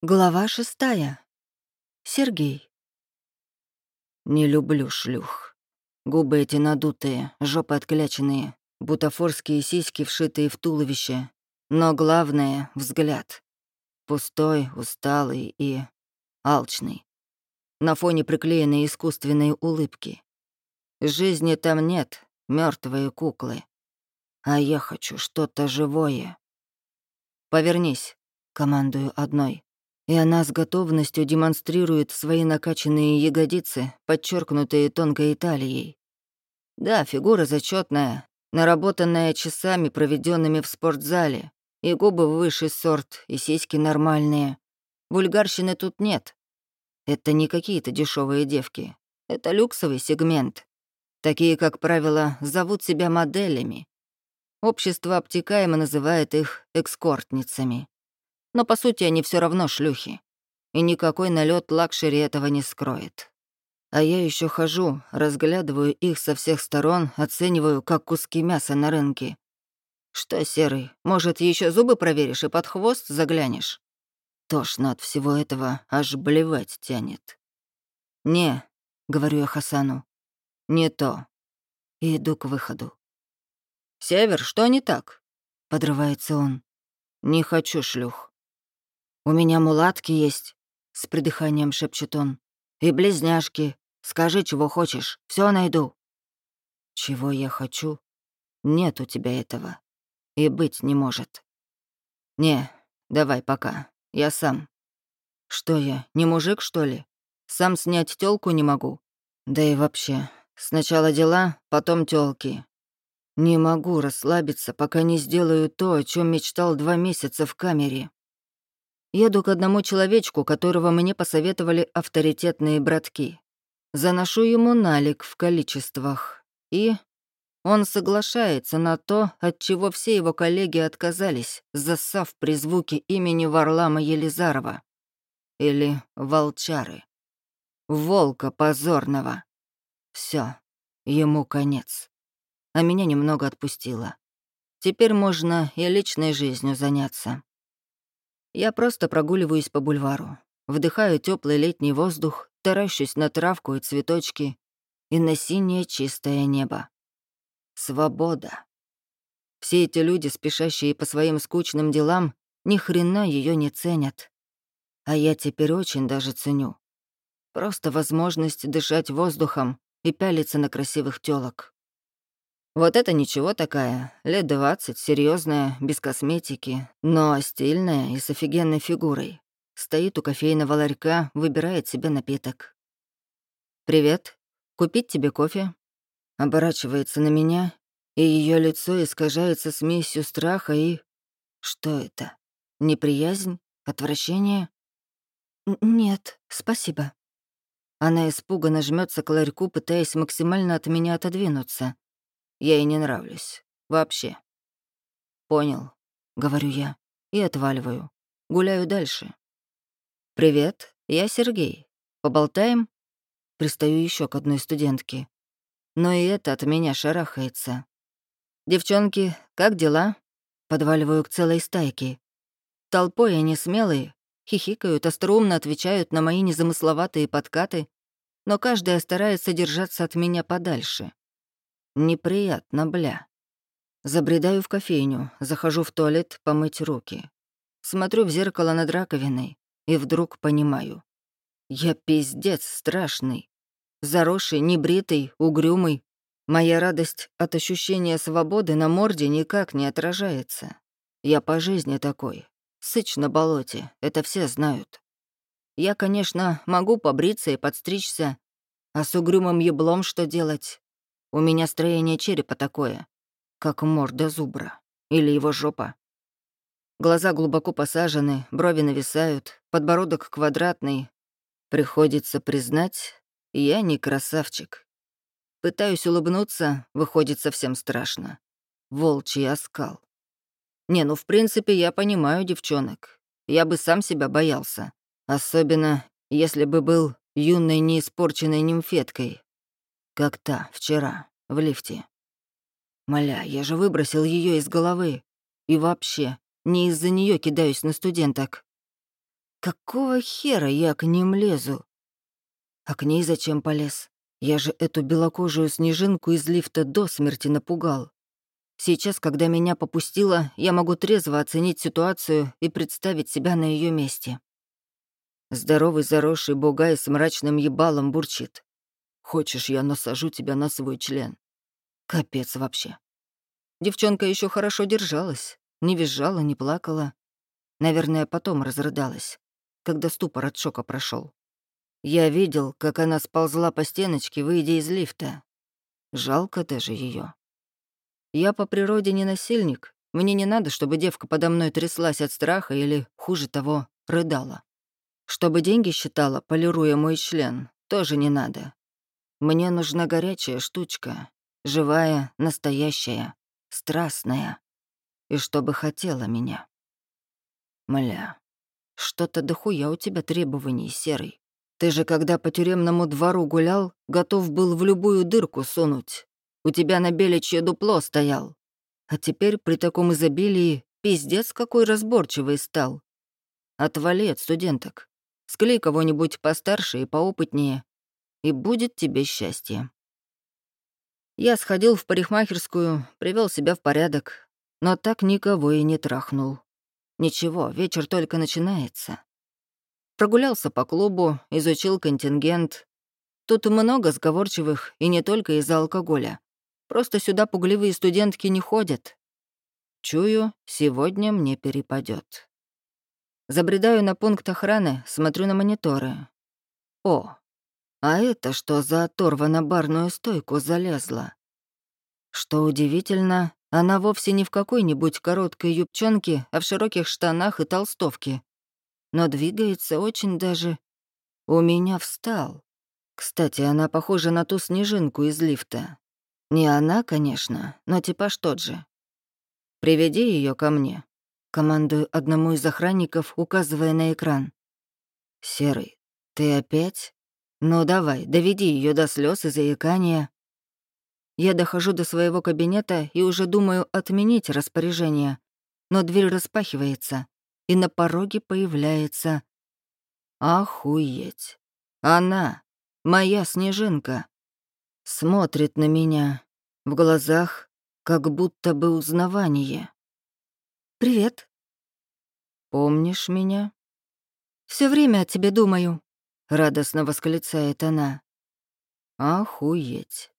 Глава шестая. Сергей. Не люблю шлюх. Губы эти надутые, жопы откляченные, бутафорские сиськи, вшитые в туловище. Но главное — взгляд. Пустой, усталый и алчный. На фоне приклеенной искусственной улыбки. Жизни там нет, мертвые куклы. А я хочу что-то живое. «Повернись», — командую одной и она с готовностью демонстрирует свои накачанные ягодицы, подчеркнутые тонкой талией. Да, фигура зачетная, наработанная часами, проведенными в спортзале, и губы высший сорт, и сиськи нормальные. Вульгарщины тут нет. Это не какие-то дешевые девки. Это люксовый сегмент. Такие, как правило, зовут себя моделями. Общество обтекаемо называет их эскортницами но по сути они все равно шлюхи. И никакой налет luxury этого не скроет. А я еще хожу, разглядываю их со всех сторон, оцениваю, как куски мяса на рынке. Что, Серый, может, еще зубы проверишь и под хвост заглянешь? Тошно от всего этого, аж блевать тянет. «Не», — говорю я Хасану, — «не то». И иду к выходу. «Север, что не так?» — подрывается он. «Не хочу шлюх. «У меня мулатки есть», — с придыханием шепчет он. «И близняшки. Скажи, чего хочешь, все найду». «Чего я хочу? Нет у тебя этого. И быть не может». «Не, давай пока. Я сам». «Что я, не мужик, что ли? Сам снять тёлку не могу? Да и вообще, сначала дела, потом тёлки. Не могу расслабиться, пока не сделаю то, о чем мечтал два месяца в камере. Еду к одному человечку, которого мне посоветовали авторитетные братки. Заношу ему налик в количествах. И он соглашается на то, от чего все его коллеги отказались, засав при звуке имени Варлама Елизарова. Или Волчары. Волка позорного. Все, ему конец. А меня немного отпустило. Теперь можно и личной жизнью заняться. Я просто прогуливаюсь по бульвару, вдыхаю теплый летний воздух, таращусь на травку и цветочки и на синее чистое небо. Свобода. Все эти люди, спешащие по своим скучным делам, ни хрена ее не ценят. А я теперь очень даже ценю. Просто возможность дышать воздухом и пялиться на красивых тёлок. Вот это ничего такая, лет двадцать, серьезная, без косметики, но стильная и с офигенной фигурой. Стоит у кофейного ларька, выбирает себе напиток. «Привет. Купить тебе кофе?» Оборачивается на меня, и ее лицо искажается смесью страха и... Что это? Неприязнь? Отвращение? «Нет, спасибо». Она испуганно жмется к ларьку, пытаясь максимально от меня отодвинуться. Я ей не нравлюсь. Вообще. Понял, говорю я, и отваливаю. Гуляю дальше. Привет, я Сергей. Поболтаем? Пристаю еще к одной студентке. Но и это от меня шарахается. Девчонки, как дела? Подваливаю к целой стайке. Толпой они смелые, хихикают, остроумно отвечают на мои незамысловатые подкаты, но каждая старается держаться от меня подальше. Неприятно, бля. Забредаю в кофейню, захожу в туалет помыть руки. Смотрю в зеркало над раковиной и вдруг понимаю. Я пиздец страшный. Заросший, небритый, угрюмый. Моя радость от ощущения свободы на морде никак не отражается. Я по жизни такой. Сыч на болоте, это все знают. Я, конечно, могу побриться и подстричься, а с угрюмым еблом что делать? У меня строение черепа такое, как морда зубра. Или его жопа. Глаза глубоко посажены, брови нависают, подбородок квадратный. Приходится признать, я не красавчик. Пытаюсь улыбнуться, выходит совсем страшно. Волчий оскал. Не, ну в принципе я понимаю девчонок. Я бы сам себя боялся. Особенно, если бы был юной неиспорченной нимфеткой, как та, вчера, в лифте. Моля, я же выбросил ее из головы. И вообще, не из-за нее кидаюсь на студенток. Какого хера я к ним лезу? А к ней зачем полез? Я же эту белокожую снежинку из лифта до смерти напугал. Сейчас, когда меня попустило, я могу трезво оценить ситуацию и представить себя на ее месте. Здоровый заросший бугай с мрачным ебалом бурчит. «Хочешь, я насажу тебя на свой член?» Капец вообще. Девчонка еще хорошо держалась, не визжала, не плакала. Наверное, потом разрыдалась, когда ступор от шока прошел. Я видел, как она сползла по стеночке, выйдя из лифта. Жалко даже ее. Я по природе не насильник. Мне не надо, чтобы девка подо мной тряслась от страха или, хуже того, рыдала. Чтобы деньги считала, полируя мой член, тоже не надо. Мне нужна горячая штучка, живая, настоящая, страстная. И чтобы хотела меня. Мля, что-то дохуя у тебя требований, Серый. Ты же, когда по тюремному двору гулял, готов был в любую дырку сунуть. У тебя на беличье дупло стоял. А теперь при таком изобилии пиздец какой разборчивый стал. Отвали от студенток. Склей кого-нибудь постарше и поопытнее, и будет тебе счастье. Я сходил в парикмахерскую, привел себя в порядок, но так никого и не трахнул. Ничего, вечер только начинается. Прогулялся по клубу, изучил контингент. Тут много сговорчивых, и не только из-за алкоголя. Просто сюда пугливые студентки не ходят. Чую, сегодня мне перепадет. Забредаю на пункт охраны, смотрю на мониторы. О, а это что за оторва на барную стойку залезла? Что удивительно, она вовсе не в какой-нибудь короткой юбчонке, а в широких штанах и толстовке. Но двигается очень даже... У меня встал. Кстати, она похожа на ту снежинку из лифта. Не она, конечно, но типаж тот же. «Приведи ее ко мне», — командую одному из охранников, указывая на экран. «Серый, ты опять? Ну давай, доведи ее до слез и заикания». Я дохожу до своего кабинета и уже думаю отменить распоряжение, но дверь распахивается, и на пороге появляется... Охуеть! Она, моя снежинка смотрит на меня. В глазах как будто бы узнавание. «Привет». «Помнишь меня?» Все время о тебе думаю», — радостно восклицает она. «Охуеть.